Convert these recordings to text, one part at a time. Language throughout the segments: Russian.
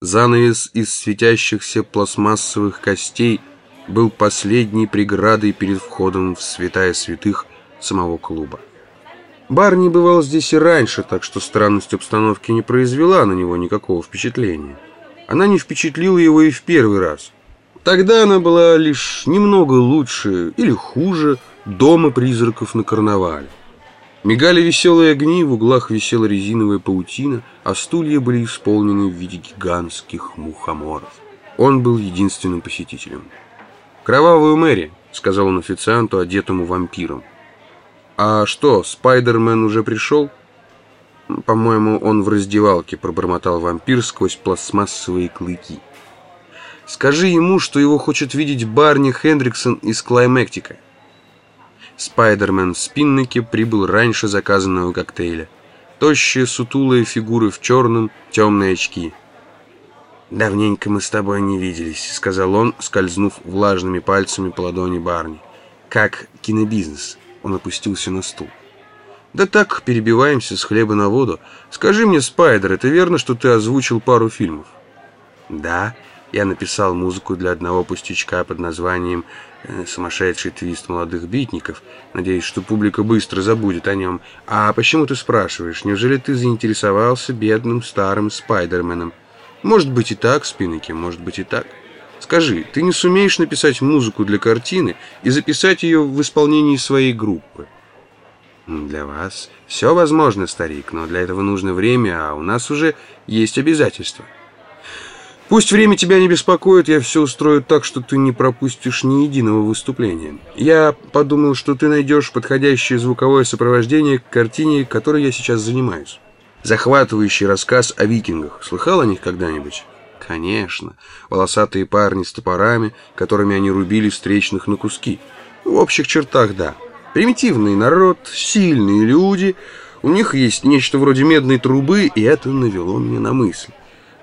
Занавес из светящихся пластмассовых костей был последней преградой перед входом в святая святых самого клуба. Барни бывал здесь и раньше, так что странность обстановки не произвела на него никакого впечатления. Она не впечатлила его и в первый раз. Тогда она была лишь немного лучше или хуже дома призраков на карнавале. Мигали веселые огни, в углах висела резиновая паутина, а стулья были исполнены в виде гигантских мухоморов. Он был единственным посетителем. «Кровавую Мэри», — сказал он официанту, одетому вампиром. «А что, Спайдермен уже пришел?» «По-моему, он в раздевалке», — пробормотал вампир сквозь пластмассовые клыки. «Скажи ему, что его хочет видеть Барни Хендриксон из Клаймектика». Спайдермен в спиннике прибыл раньше заказанного коктейля. Тощие, сутулые фигуры в черном, темные очки. «Давненько мы с тобой не виделись», — сказал он, скользнув влажными пальцами по ладони Барни. «Как кинобизнес?» — он опустился на стул. «Да так, перебиваемся с хлеба на воду. Скажи мне, Спайдер, это верно, что ты озвучил пару фильмов?» «Да, я написал музыку для одного пустячка под названием Э, сумасшедший твист молодых битников. Надеюсь, что публика быстро забудет о нем. А почему ты спрашиваешь? Неужели ты заинтересовался бедным старым Спайдерменом? Может быть и так, Спиннеки, может быть и так. Скажи, ты не сумеешь написать музыку для картины и записать ее в исполнении своей группы? Для вас все возможно, старик, но для этого нужно время, а у нас уже есть обязательства. Пусть время тебя не беспокоит, я все устрою так, что ты не пропустишь ни единого выступления. Я подумал, что ты найдешь подходящее звуковое сопровождение к картине, которой я сейчас занимаюсь. Захватывающий рассказ о викингах. Слыхал о них когда-нибудь? Конечно. Волосатые парни с топорами, которыми они рубили встречных на куски. В общих чертах, да. Примитивный народ, сильные люди. У них есть нечто вроде медной трубы, и это навело меня на мысль.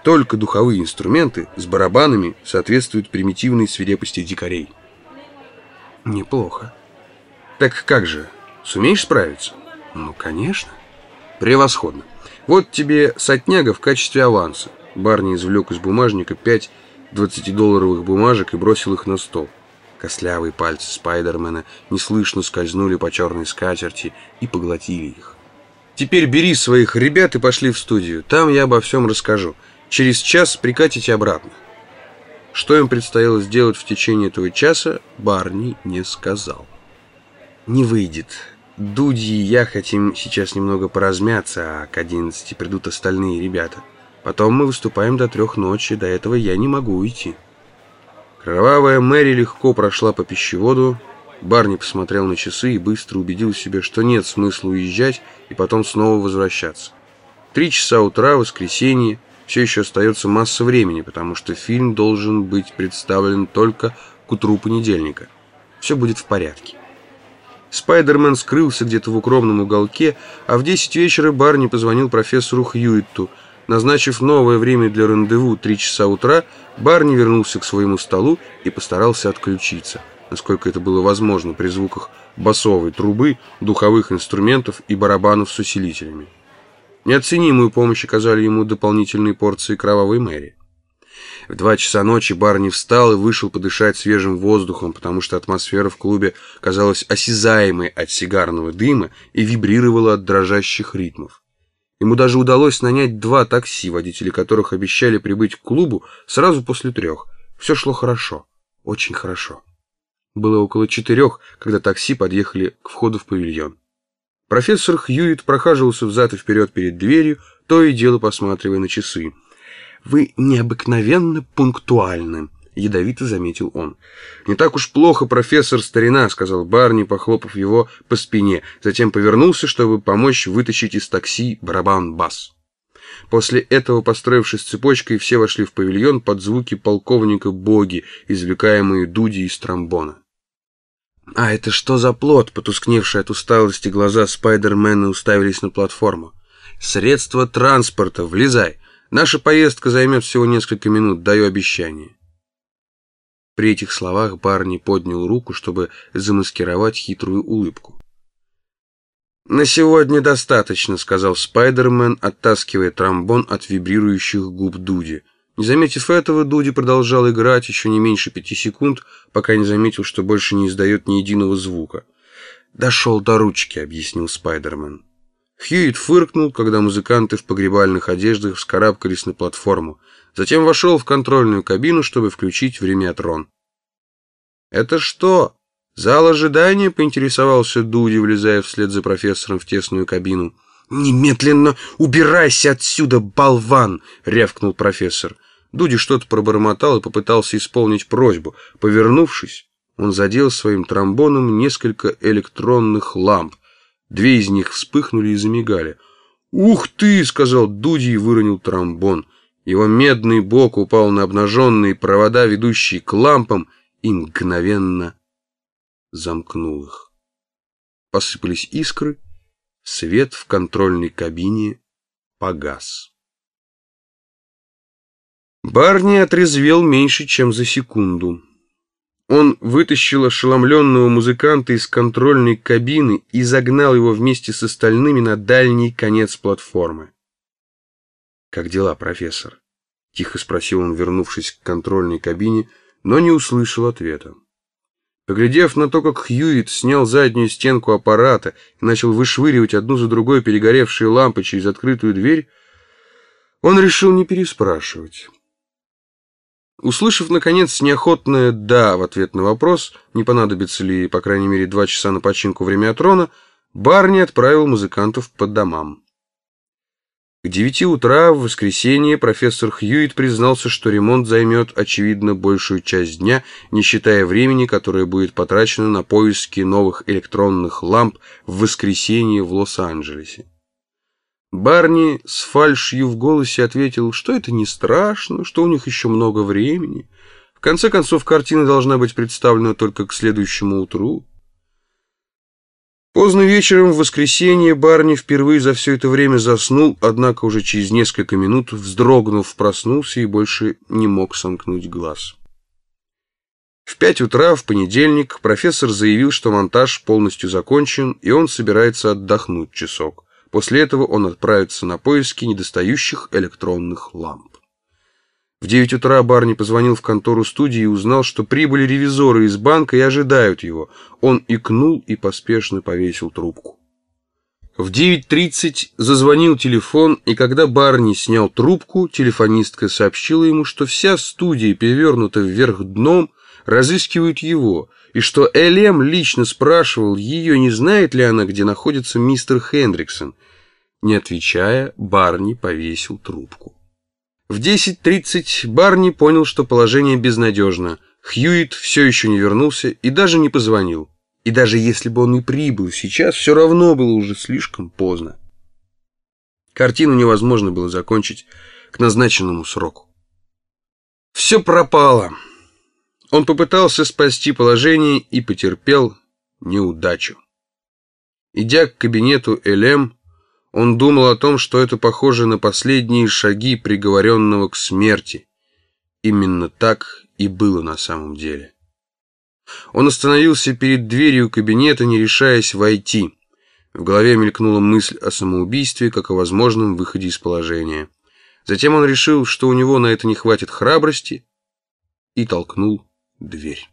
Только духовые инструменты с барабанами соответствуют примитивной свирепости дикарей. Неплохо. Так как же, сумеешь справиться? Ну, конечно. Превосходно. Вот тебе сотняга в качестве аванса. Барни извлек из бумажника пять 20-долларовых бумажек и бросил их на стол. Костлявые пальцы Спайдермена неслышно скользнули по черной скатерти и поглотили их. Теперь бери своих ребят и пошли в студию. Там я обо всем расскажу. Через час прикатите обратно. Что им предстояло сделать в течение этого часа, Барни не сказал. Не выйдет. Дуди и я хотим сейчас немного поразмяться, а к одиннадцати придут остальные ребята. Потом мы выступаем до трех ночи, до этого я не могу уйти. Кровавая Мэри легко прошла по пищеводу. Барни посмотрел на часы и быстро убедил себя, что нет смысла уезжать и потом снова возвращаться. Три часа утра, воскресенье, все еще остается масса времени, потому что фильм должен быть представлен только к утру понедельника. Все будет в порядке. Спайдермен скрылся где-то в укромном уголке, а в 10 вечера Барни позвонил профессору Хьюитту. Назначив новое время для рандеву 3 часа утра, Барни вернулся к своему столу и постарался отключиться, насколько это было возможно при звуках басовой трубы, духовых инструментов и барабанов с усилителями. Неоценимую помощь оказали ему дополнительные порции кровавой Мэри. В два часа ночи Барни встал и вышел подышать свежим воздухом, потому что атмосфера в клубе казалась осязаемой от сигарного дыма и вибрировала от дрожащих ритмов. Ему даже удалось нанять два такси, водители которых обещали прибыть к клубу сразу после трех. Все шло хорошо, очень хорошо. Было около четырех, когда такси подъехали к входу в павильон. Профессор Хьюит прохаживался взад и вперед перед дверью, то и дело посматривая на часы. «Вы необыкновенно пунктуальны», — ядовито заметил он. «Не так уж плохо, профессор старина», — сказал Барни, похлопав его по спине. Затем повернулся, чтобы помочь вытащить из такси барабан-бас. После этого, построившись цепочкой, все вошли в павильон под звуки полковника Боги, извлекаемые Дуди из тромбона. «А это что за плод?» Потускневшие от усталости глаза Спайдермена уставились на платформу. «Средство транспорта, влезай! Наша поездка займет всего несколько минут, даю обещание». При этих словах Барни поднял руку, чтобы замаскировать хитрую улыбку. «На сегодня достаточно», — сказал Спайдермен, оттаскивая тромбон от вибрирующих губ Дуди. Не заметив этого, Дуди продолжал играть еще не меньше пяти секунд, пока не заметил, что больше не издает ни единого звука. «Дошел до ручки», — объяснил Спайдермен. Хьюит фыркнул, когда музыканты в погребальных одеждах вскарабкались на платформу. Затем вошел в контрольную кабину, чтобы включить времятрон. «Это что, зал ожидания?» — поинтересовался Дуди, влезая вслед за профессором в тесную кабину. «Немедленно убирайся отсюда, болван!» — рявкнул профессор. Дуди что-то пробормотал и попытался исполнить просьбу. Повернувшись, он задел своим тромбоном несколько электронных ламп. Две из них вспыхнули и замигали. «Ух ты!» — сказал Дуди и выронил тромбон. Его медный бок упал на обнаженные провода, ведущие к лампам, и мгновенно замкнул их. Посыпались искры, свет в контрольной кабине погас. Барни отрезвел меньше, чем за секунду. Он вытащил ошеломленного музыканта из контрольной кабины и загнал его вместе с остальными на дальний конец платформы. «Как дела, профессор?» — тихо спросил он, вернувшись к контрольной кабине, но не услышал ответа. Поглядев на то, как Хьюит снял заднюю стенку аппарата и начал вышвыривать одну за другой перегоревшие лампы через открытую дверь, он решил не переспрашивать. Услышав, наконец, неохотное «да» в ответ на вопрос, не понадобится ли, по крайней мере, два часа на починку времятрона, Барни отправил музыкантов по домам. К девяти утра в воскресенье профессор Хьюит признался, что ремонт займет, очевидно, большую часть дня, не считая времени, которое будет потрачено на поиски новых электронных ламп в воскресенье в Лос-Анджелесе. Барни с фальшью в голосе ответил, что это не страшно, что у них еще много времени. В конце концов, картина должна быть представлена только к следующему утру. Поздно вечером в воскресенье Барни впервые за все это время заснул, однако уже через несколько минут, вздрогнув, проснулся и больше не мог сомкнуть глаз. В пять утра в понедельник профессор заявил, что монтаж полностью закончен, и он собирается отдохнуть часок. После этого он отправится на поиски недостающих электронных ламп. В 9 утра Барни позвонил в контору студии и узнал, что прибыли ревизоры из банка и ожидают его. Он икнул и поспешно повесил трубку. В 9.30 зазвонил телефон, и когда Барни снял трубку, телефонистка сообщила ему, что вся студия перевернута вверх дном, разыскивают его, и что Элем лично спрашивал ее, не знает ли она, где находится мистер Хендриксон. Не отвечая, Барни повесил трубку. В 10.30 Барни понял, что положение безнадежно. Хьюит все еще не вернулся и даже не позвонил. И даже если бы он и прибыл сейчас, все равно было уже слишком поздно. Картину невозможно было закончить к назначенному сроку. Все пропало. Он попытался спасти положение и потерпел неудачу. Идя к кабинету Элем, он думал о том, что это похоже на последние шаги приговоренного к смерти. Именно так и было на самом деле. Он остановился перед дверью кабинета, не решаясь войти. В голове мелькнула мысль о самоубийстве, как о возможном выходе из положения. Затем он решил, что у него на это не хватит храбрости, и толкнул дверь.